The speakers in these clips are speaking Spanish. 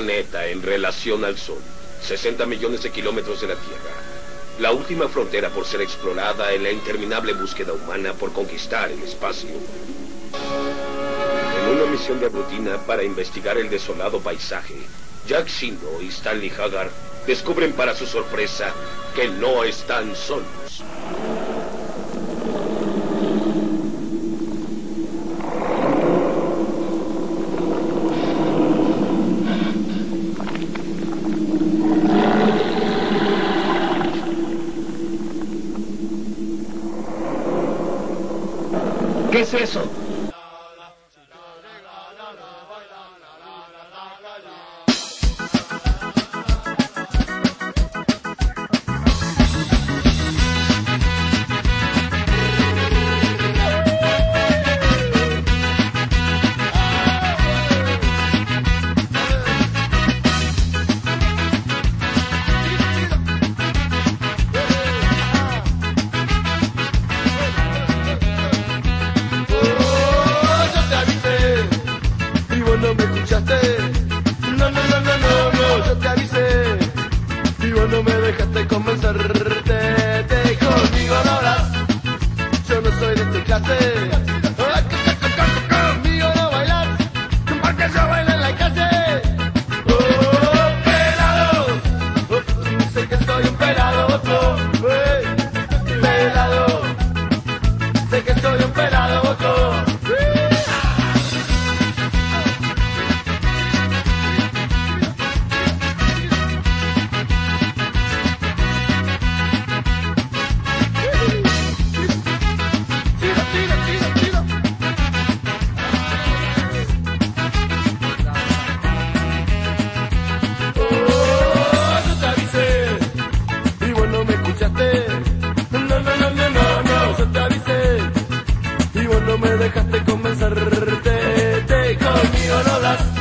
planeta en relación al Sol, 60 millones de kilómetros de la Tierra. La última frontera por ser explorada en la interminable búsqueda humana por conquistar el espacio. En una misión de rutina para investigar el desolado paisaje, Jack Shindo y Stanley Hagar descubren para su sorpresa que no están solos. proceso no me dejaste convencerte. Te, conmigo no das.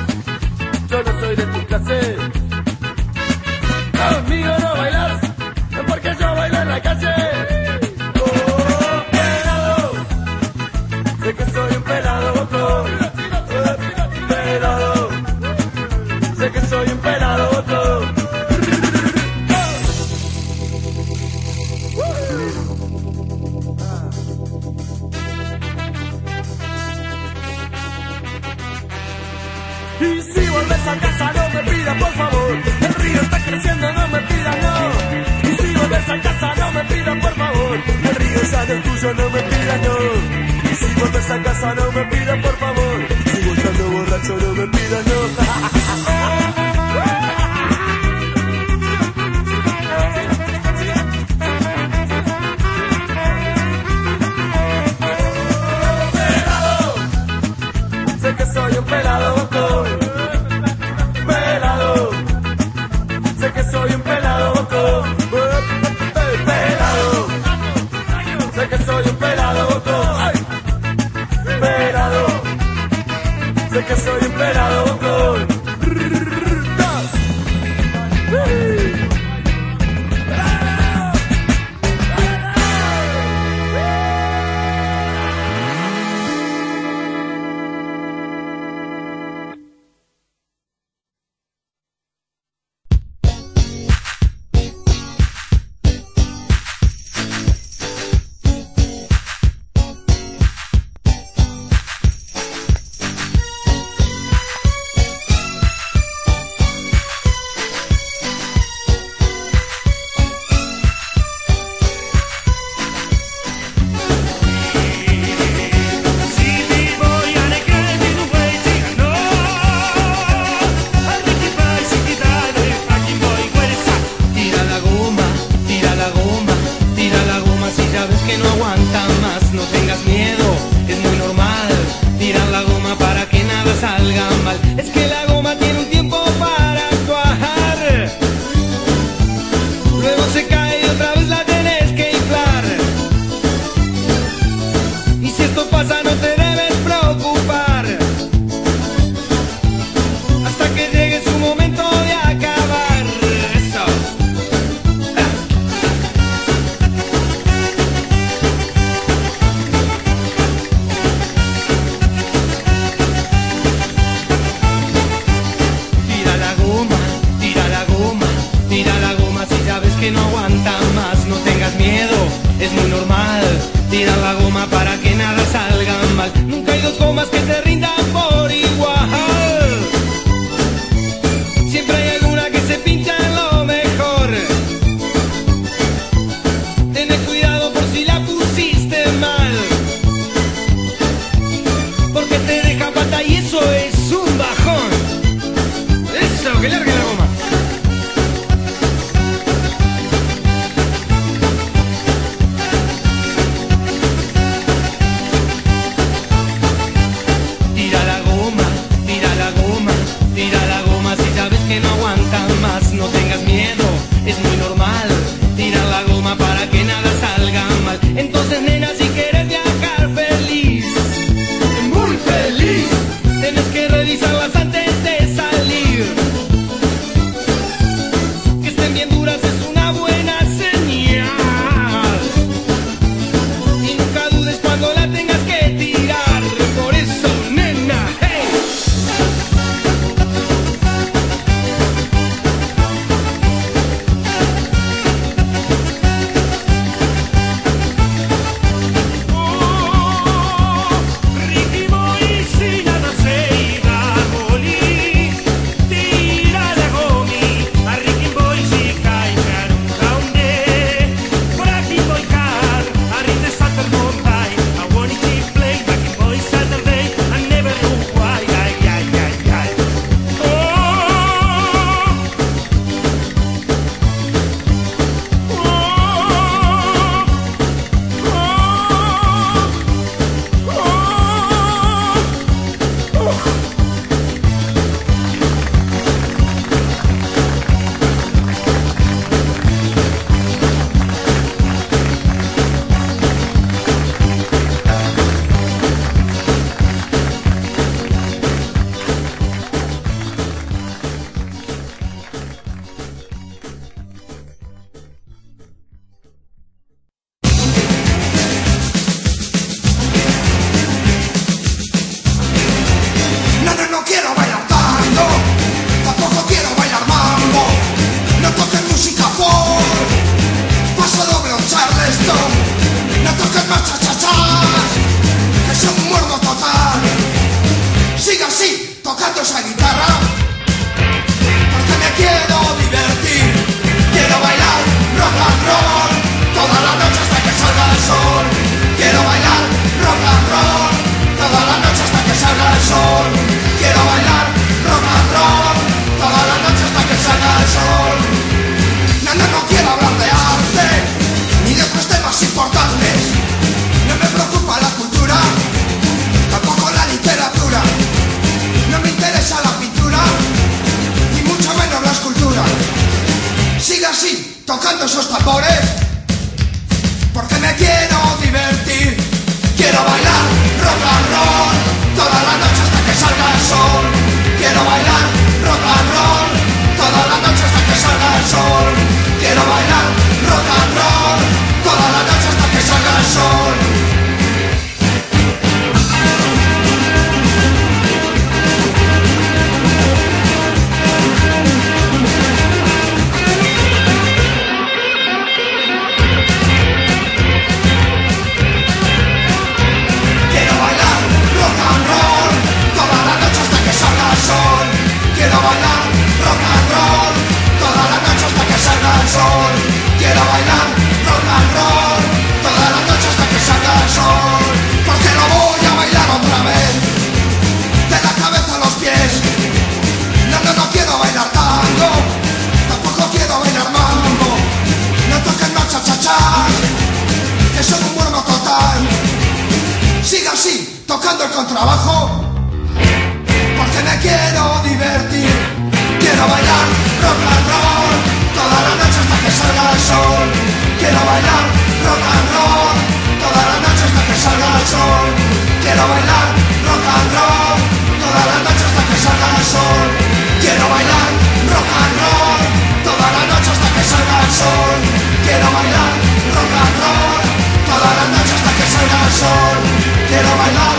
my life.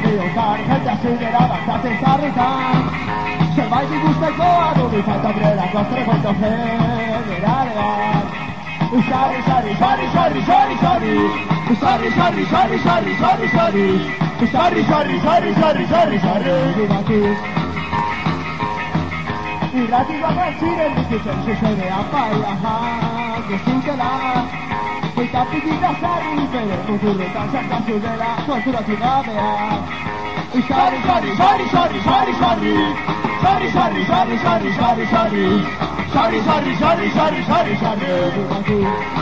Dibujar, gente acelerada, clases a risas Zerbait ikusteko aduri falta grelako trebaitu generalean Usari, sari, sari, sari, sari, sari Usari, sari, sari, sari, sari, sari Usari, sari, sari, sari, sari, sari Dibatu Irrati bakan ziren bizitzen zuzenean baila Gezutela Cuenta piquitas salen y pero futuro Tanzanta sudela, tortura tsunamea Y sorry, sorry, sorry, sorry, sorry, sorry Sorry, sorry, sorry, sorry, sorry, sorry Sorry, sorry, sorry, sorry, sorry, sorry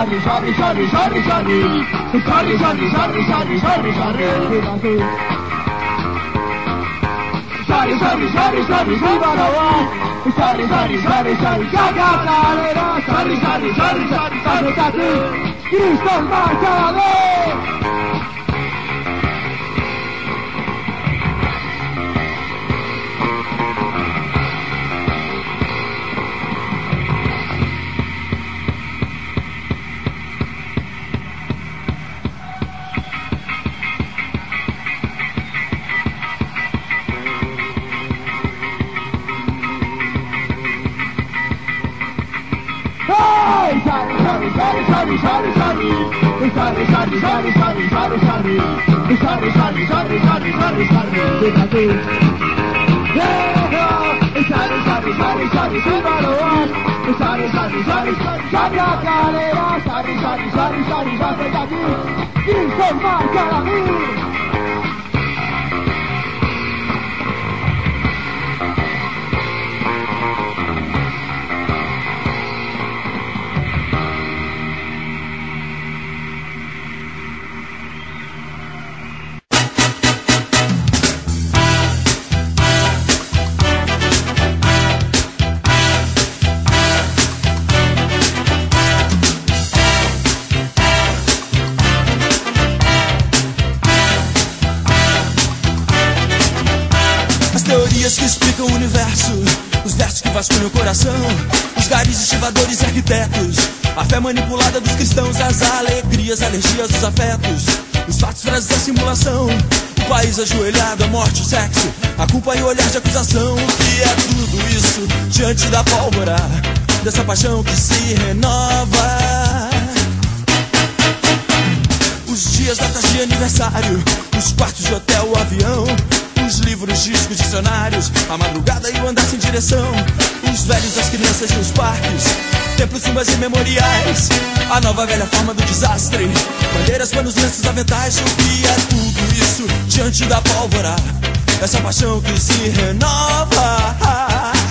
shari shari shari shari shari shari shari shari shari shari shari Shari shari shari shari Sivarawa Shari shari shari shari Gaga Kalera Shari shari shari shari Shari shari Kristal Bajale sorry, sorry, sorry, sorry. Sorry, sorry, sorry, sorry, sorry, sorry. Viva aquí. Yeah! Sorry, sorry, sorry, sorry, viva lo vas. Sorry, sorry, sorry, sorry, sorry, a calera. Sorry, sorry, sorry, sorry, sorry, aquí. Cristo marca a garis estivadores e arquitetos, a fé manipulada dos cristãos, as alegrias, alergias dos afetos, os fatos, frases da simulação, o país ajoelhado, a morte, o sexo, a culpa e o olhar de acusação. O que é tudo isso diante da pólvora, dessa paixão que se renova? Os dias, datas de aniversário, os quartos de hotel, o avião, os livros, discos, dicionários, a madrugada e o andar sem direção, os velhos, as crianças nos parques, templos, tumbas e memoriais, a nova velha forma do desastre, bandeiras, panos, lenços, aventais, o que é tudo isso? Diante da pólvora, essa paixão que se renova.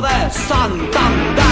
de Santander.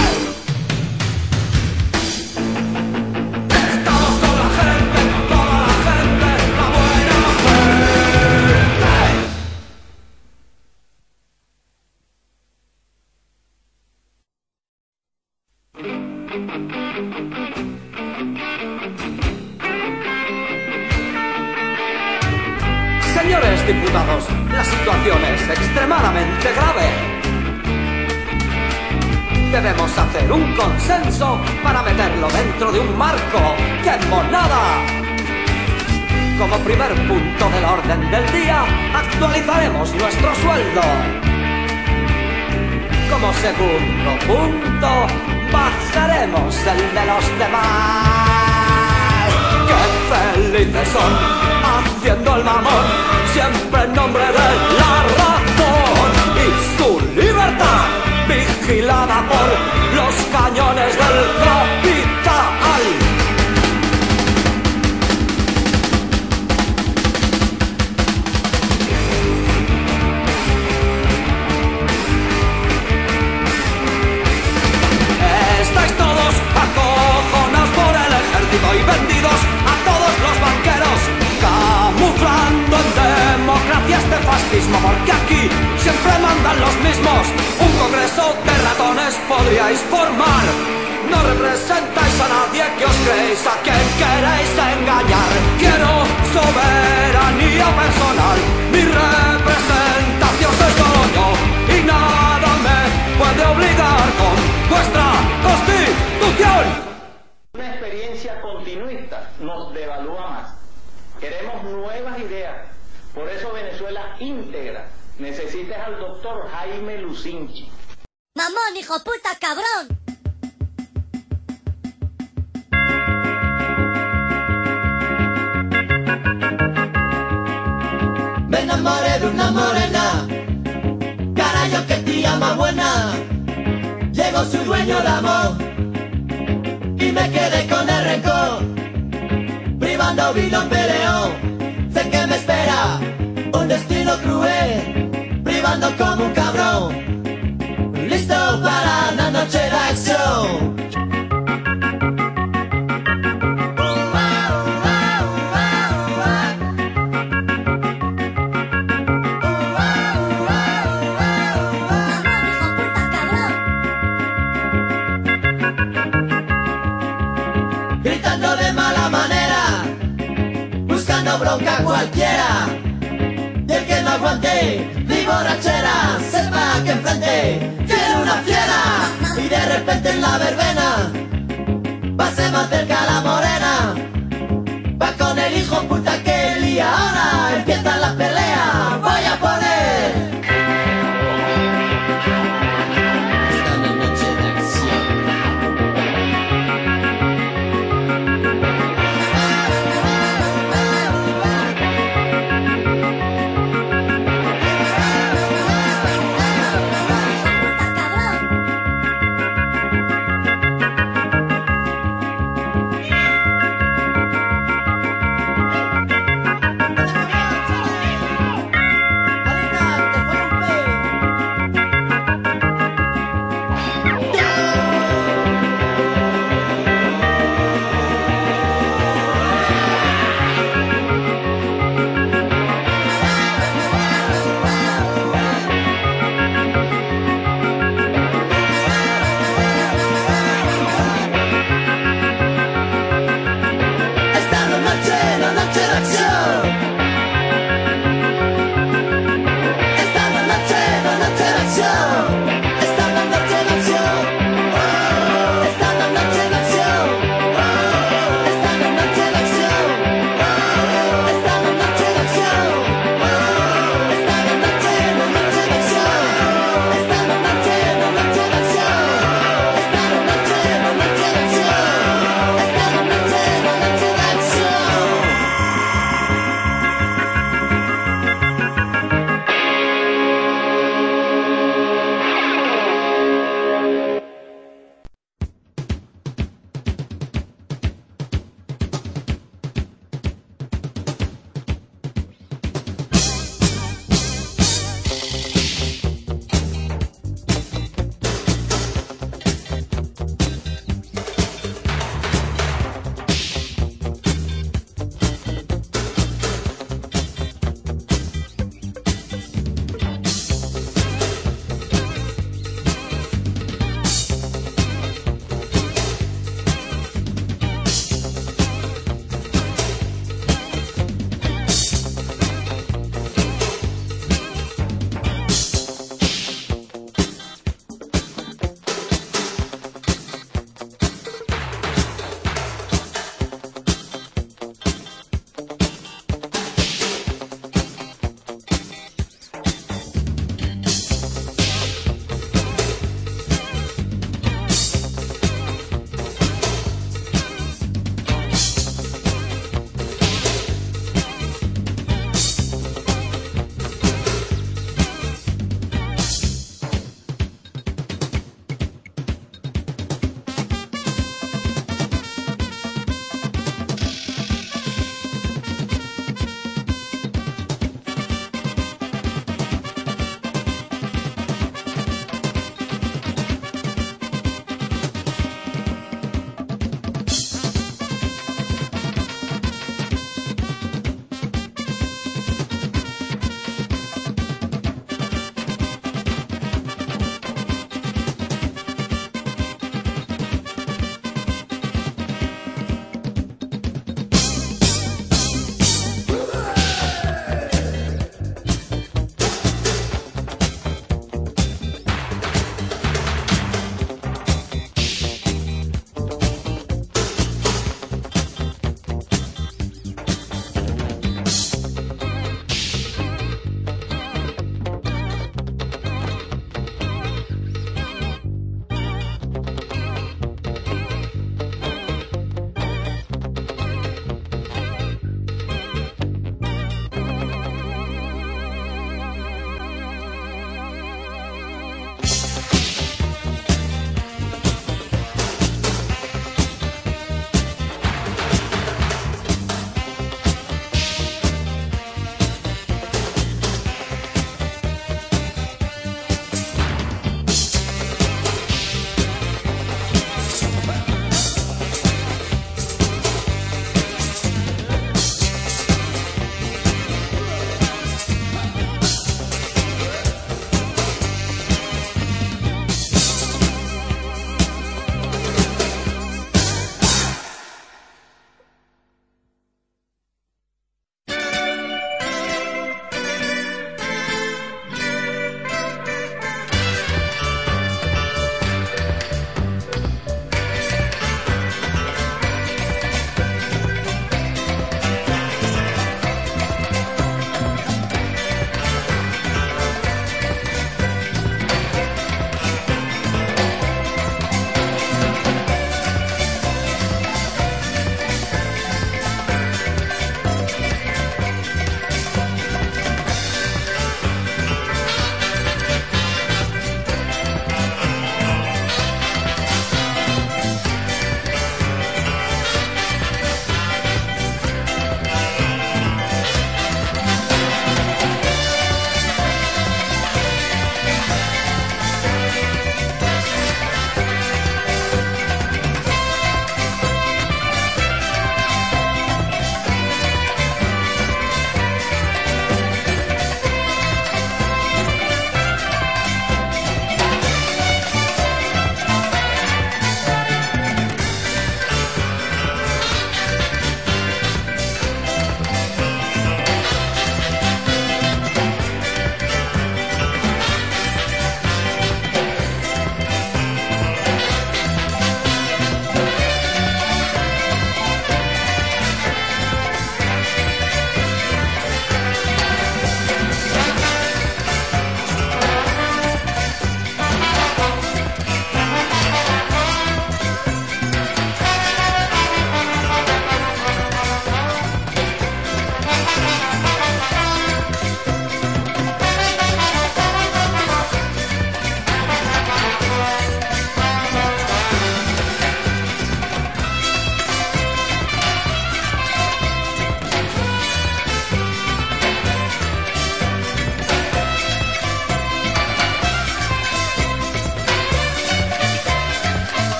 Me enamoré de una morena, carayo que tía más buena. Llegó su dueño el amor y me quedé con el rencor. Privando vino peleó, sé que me espera un destino cruel. Privando como un cabrón, listo para la noche de acción. cualquiera. Y el que no aguante mi borrachera, sepa que enfrente tiene una fiera. Y de repente en la verbena, pase más cerca la morena, va con el hijo puta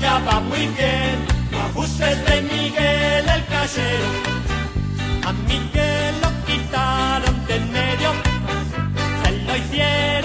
Ya va muy bien. No ajustes de Miguel el casero. A Miguel lo quitaron de en medio, se lo hicieron.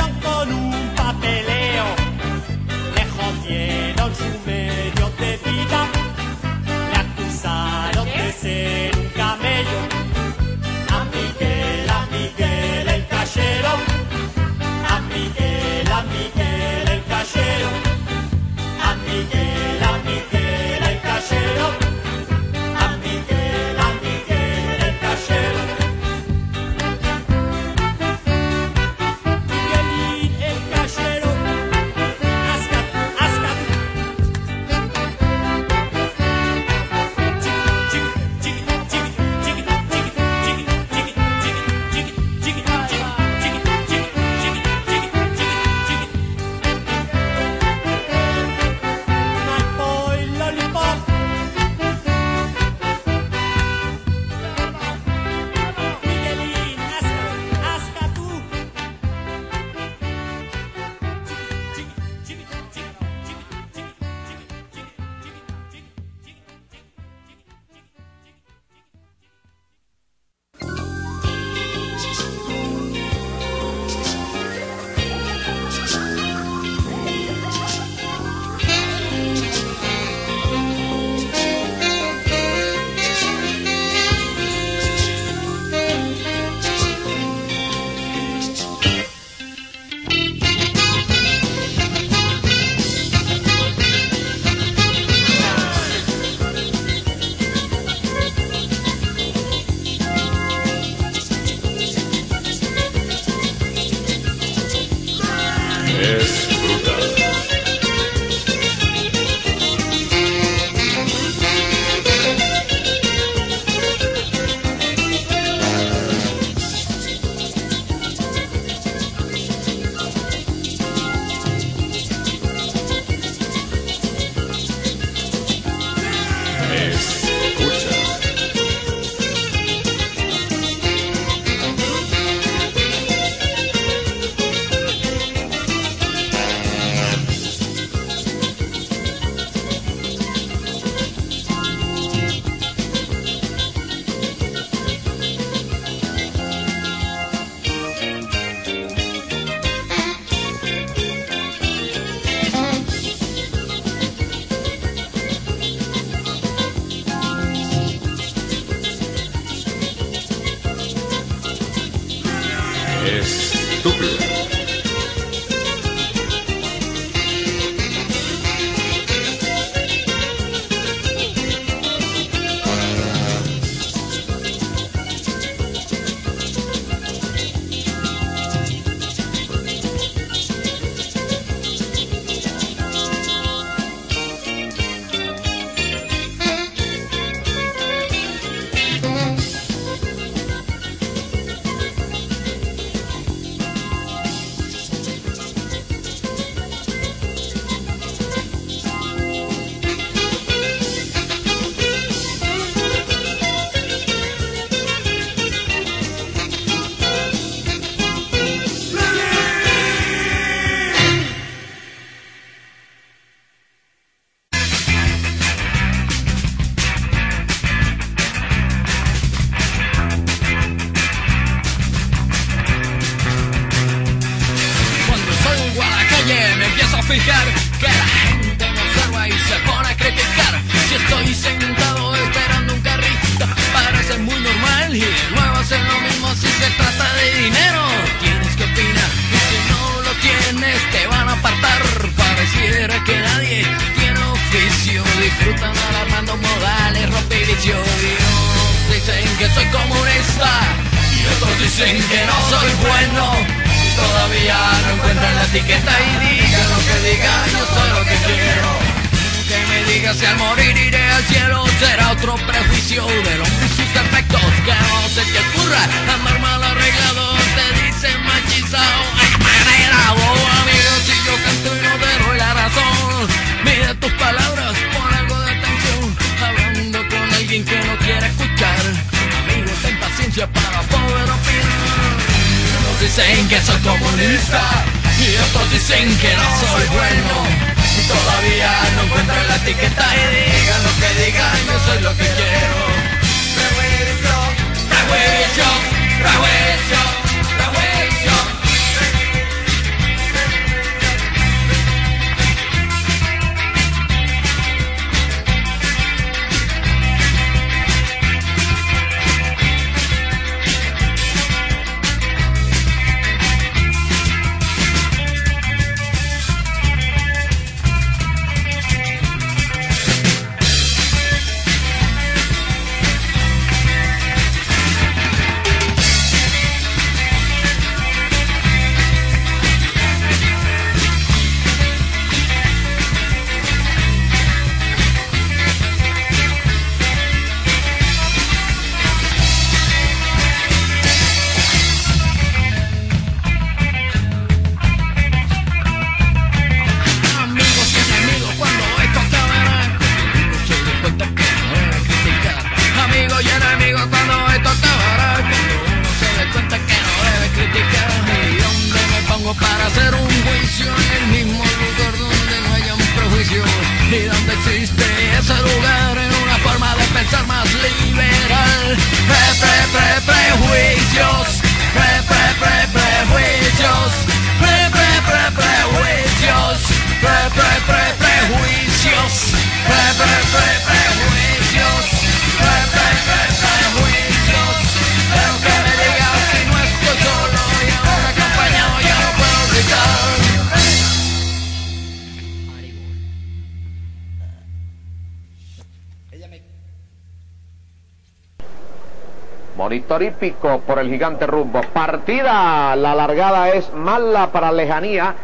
Por el gigante rumbo. Partida, la largada es mala para lejanía.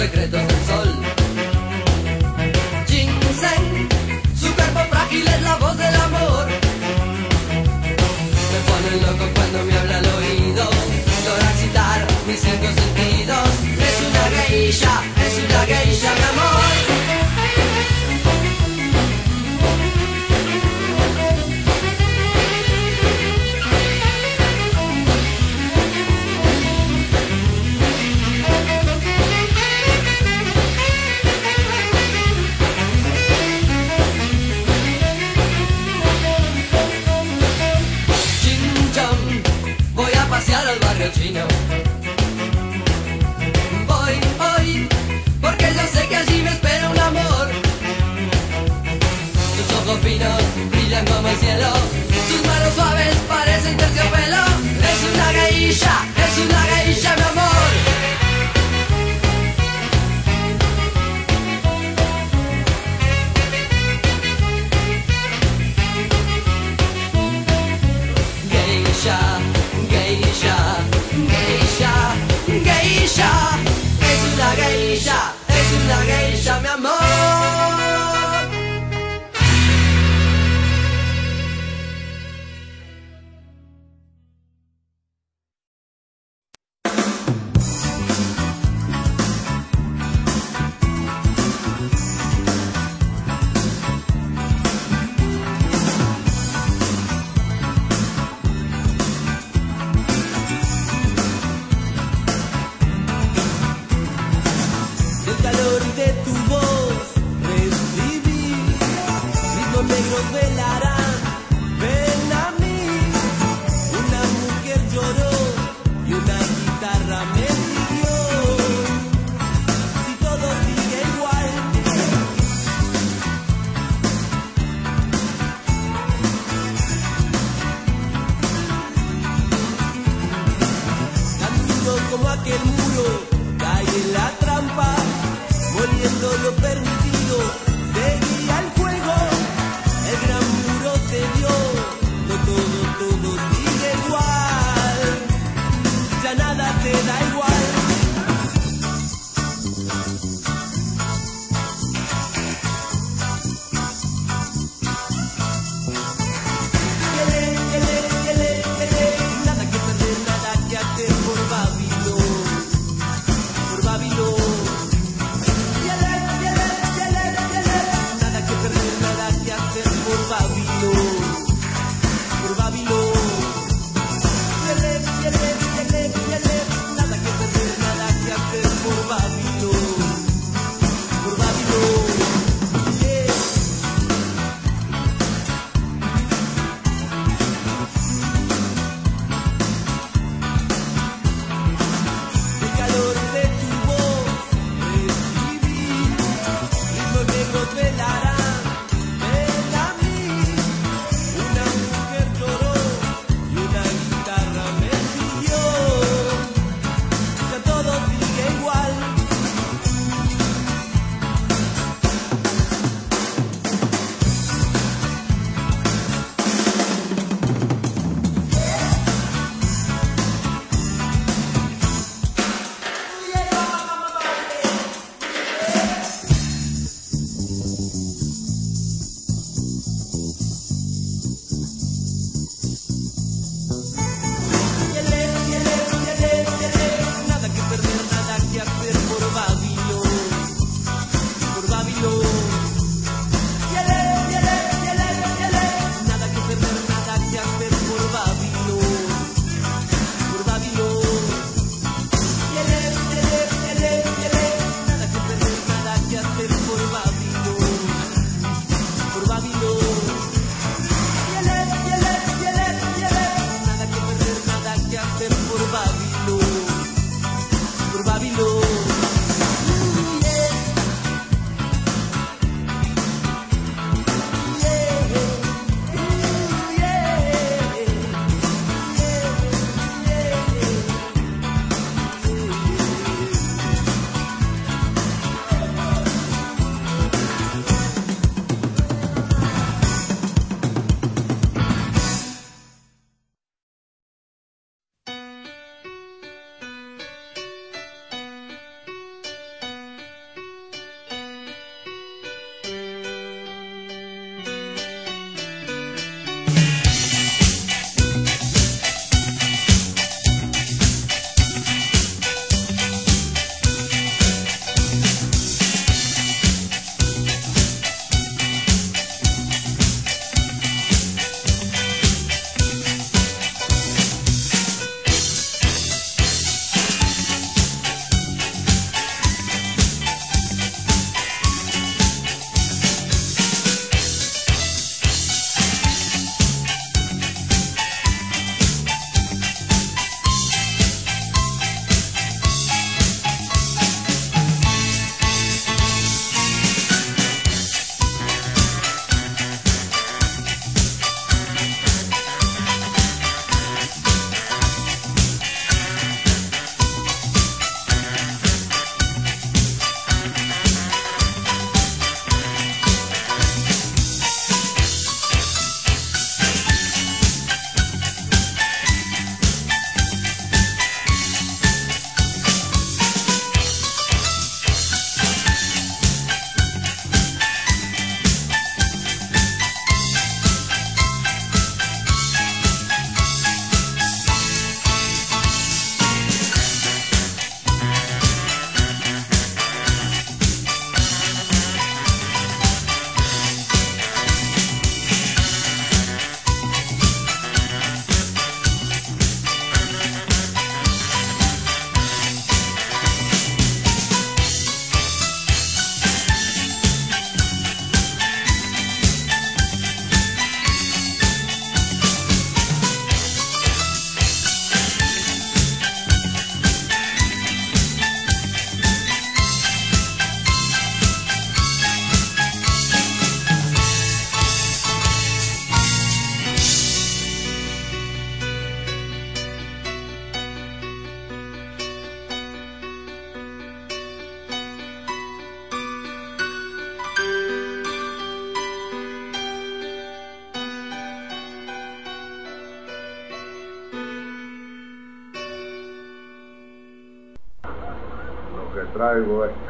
secretos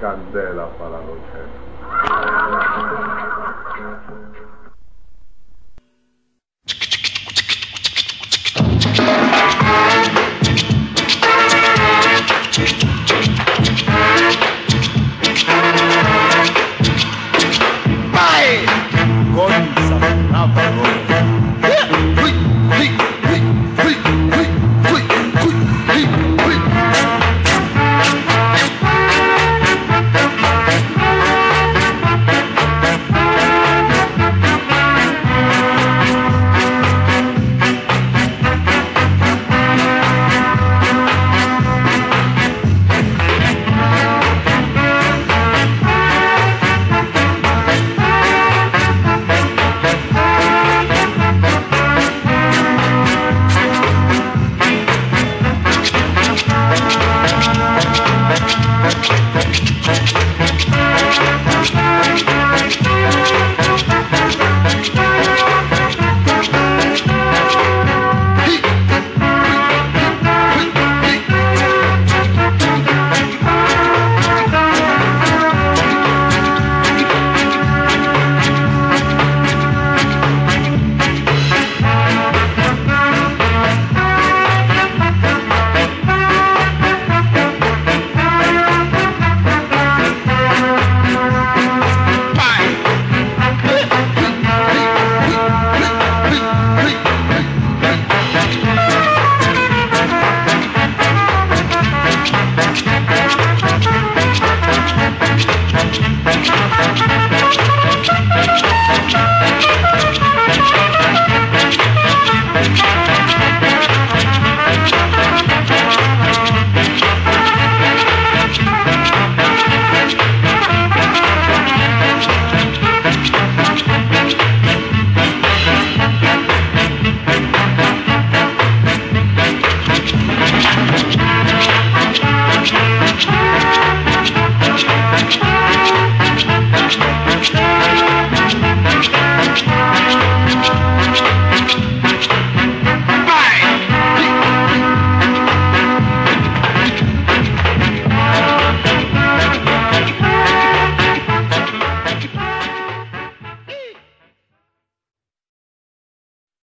candela